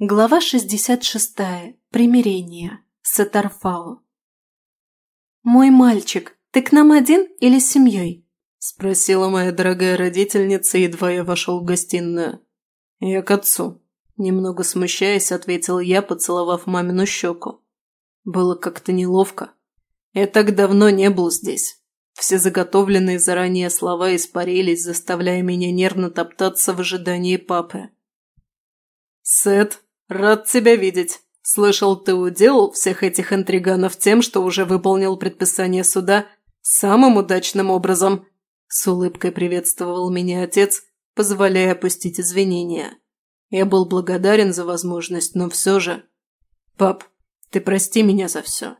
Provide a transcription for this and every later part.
Глава 66. Примирение. Сатарфау. «Мой мальчик, ты к нам один или с семьей?» – спросила моя дорогая родительница, едва я вошел в гостиную. «Я к отцу», – немного смущаясь, ответил я, поцеловав мамину щеку. Было как-то неловко. Я так давно не был здесь. Все заготовленные заранее слова испарились, заставляя меня нервно топтаться в ожидании папы. «Сет, рад тебя видеть. Слышал, ты уделал всех этих интриганов тем, что уже выполнил предписание суда самым удачным образом», с улыбкой приветствовал меня отец, позволяя опустить извинения. Я был благодарен за возможность, но все же... «Пап, ты прости меня за все.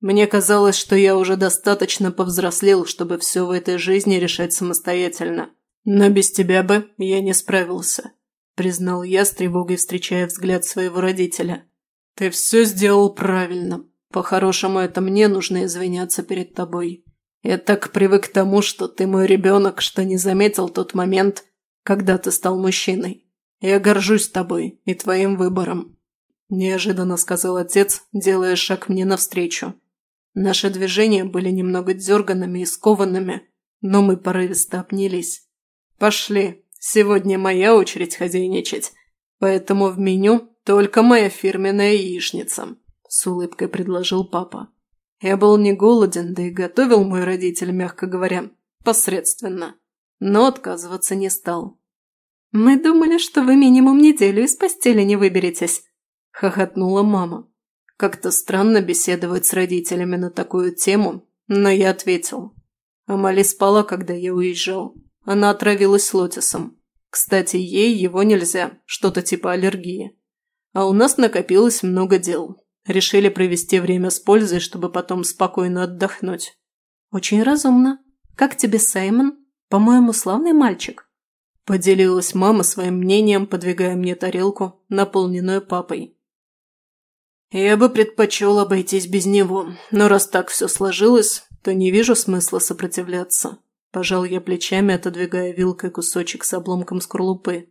Мне казалось, что я уже достаточно повзрослел, чтобы все в этой жизни решать самостоятельно. Но без тебя бы я не справился признал я с тревогой, встречая взгляд своего родителя. «Ты все сделал правильно. По-хорошему, это мне нужно извиняться перед тобой. Я так привык к тому, что ты мой ребенок, что не заметил тот момент, когда ты стал мужчиной. Я горжусь тобой и твоим выбором», – неожиданно сказал отец, делая шаг мне навстречу. Наши движения были немного дерганными и скованными, но мы порывисто обнялись. «Пошли», Сегодня моя очередь хозяйничать, поэтому в меню только моя фирменная яичница», – с улыбкой предложил папа. Я был не голоден, да и готовил мой родитель, мягко говоря, посредственно, но отказываться не стал. «Мы думали, что вы минимум неделю из постели не выберетесь», – хохотнула мама. Как-то странно беседовать с родителями на такую тему, но я ответил. Амали спала, когда я уезжал. Она отравилась лотисом. Кстати, ей его нельзя, что-то типа аллергии. А у нас накопилось много дел. Решили провести время с пользой, чтобы потом спокойно отдохнуть. Очень разумно. Как тебе Саймон? По-моему, славный мальчик. Поделилась мама своим мнением, подвигая мне тарелку, наполненную папой. Я бы предпочел обойтись без него, но раз так все сложилось, то не вижу смысла сопротивляться. Пожал я плечами, отодвигая вилкой кусочек с обломком скорлупы.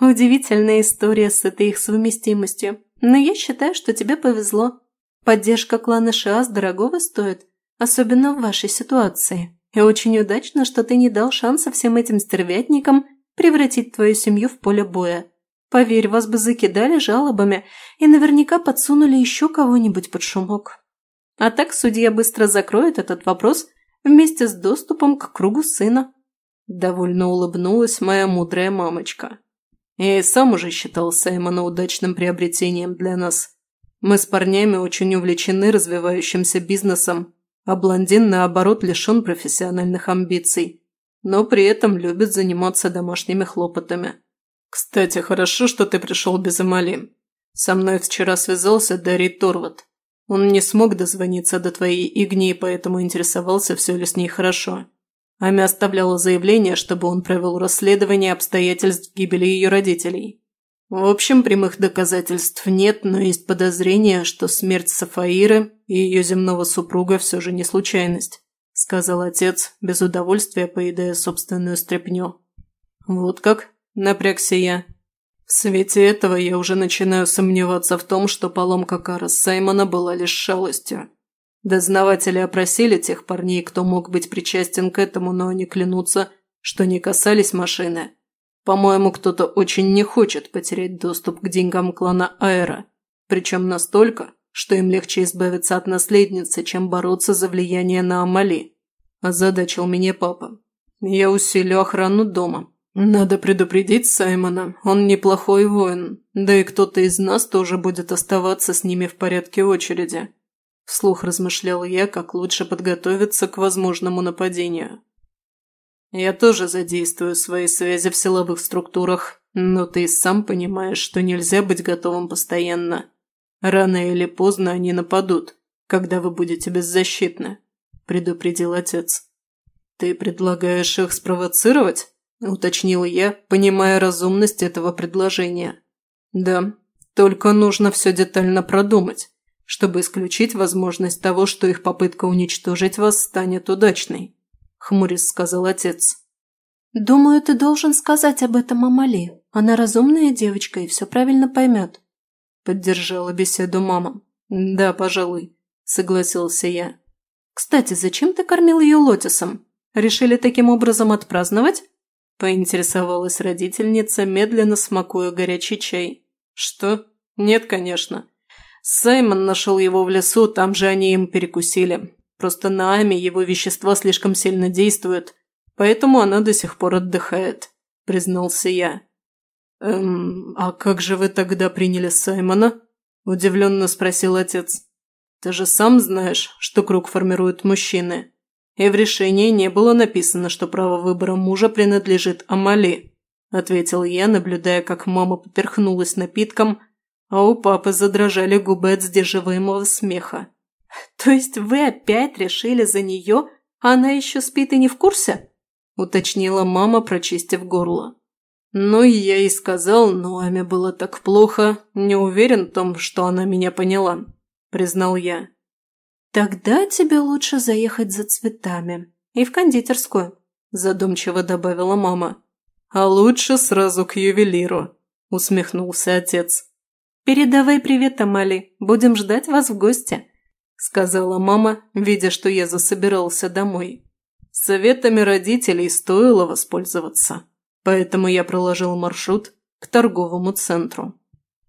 Удивительная история с этой их совместимостью, но я считаю, что тебе повезло. Поддержка клана Шиас дорогого стоит, особенно в вашей ситуации. И очень удачно, что ты не дал шанса всем этим стервятникам превратить твою семью в поле боя. Поверь, вас бы закидали жалобами и наверняка подсунули еще кого-нибудь под шумок. А так судья быстро закроет этот вопрос – вместе с доступом к кругу сына. Довольно улыбнулась моя мудрая мамочка. Я и сам уже считал Саймона удачным приобретением для нас. Мы с парнями очень увлечены развивающимся бизнесом, а блондин, наоборот, лишен профессиональных амбиций, но при этом любит заниматься домашними хлопотами. «Кстати, хорошо, что ты пришел без Эмали. Со мной вчера связался Дарий Торват. Он не смог дозвониться до твоей Игни, поэтому интересовался, все ли с ней хорошо. Ами оставляла заявление, чтобы он провел расследование обстоятельств гибели ее родителей. В общем, прямых доказательств нет, но есть подозрение, что смерть Сафаиры и ее земного супруга все же не случайность, сказал отец, без удовольствия поедая собственную стряпню. Вот как? Напрягся я. В свете этого я уже начинаю сомневаться в том, что поломка кара Саймона была лишь шалостью. Дознаватели опросили тех парней, кто мог быть причастен к этому, но они клянутся, что не касались машины. По-моему, кто-то очень не хочет потерять доступ к деньгам клана Аэра, причем настолько, что им легче избавиться от наследницы, чем бороться за влияние на Амали. Озадачил меня папа. Я усилю охрану дома, «Надо предупредить Саймона, он неплохой воин, да и кто-то из нас тоже будет оставаться с ними в порядке очереди», – вслух размышлял я, как лучше подготовиться к возможному нападению. «Я тоже задействую свои связи в силовых структурах, но ты сам понимаешь, что нельзя быть готовым постоянно. Рано или поздно они нападут, когда вы будете беззащитны», – предупредил отец. «Ты предлагаешь их спровоцировать?» – уточнила я, понимая разумность этого предложения. «Да, только нужно все детально продумать, чтобы исключить возможность того, что их попытка уничтожить вас станет удачной», – хмурис сказал отец. «Думаю, ты должен сказать об этом Амали. Она разумная девочка и все правильно поймет», Поддержала беседу мама. Да, пожалуй, согласился я. Кстати, зачем ты кормил ее лотисом? Решили таким образом отпраздновать? Поинтересовалась родительница, медленно смакуя горячий чай. Что? Нет, конечно. Саймон нашел его в лесу, там же они им перекусили. Просто на Ами его вещества слишком сильно действуют, поэтому она до сих пор отдыхает», – признался я. «Эм, а как же вы тогда приняли Саймона?» – удивленно спросил отец. «Ты же сам знаешь, что круг формируют мужчины, и в решении не было написано, что право выбора мужа принадлежит Амали», – ответил я, наблюдая, как мама поперхнулась напитком, а у папы задрожали губы от сдерживаемого смеха. «То есть вы опять решили за нее, она еще спит и не в курсе?» – уточнила мама, прочистив горло. «Ну, я и сказал, но Аме было так плохо, не уверен в том, что она меня поняла», – признал я. «Тогда тебе лучше заехать за цветами и в кондитерскую», – задумчиво добавила мама. «А лучше сразу к ювелиру», – усмехнулся отец. «Передавай привет, Амали, будем ждать вас в гости», сказала мама, видя, что я засобирался домой. Советами родителей стоило воспользоваться, поэтому я проложил маршрут к торговому центру.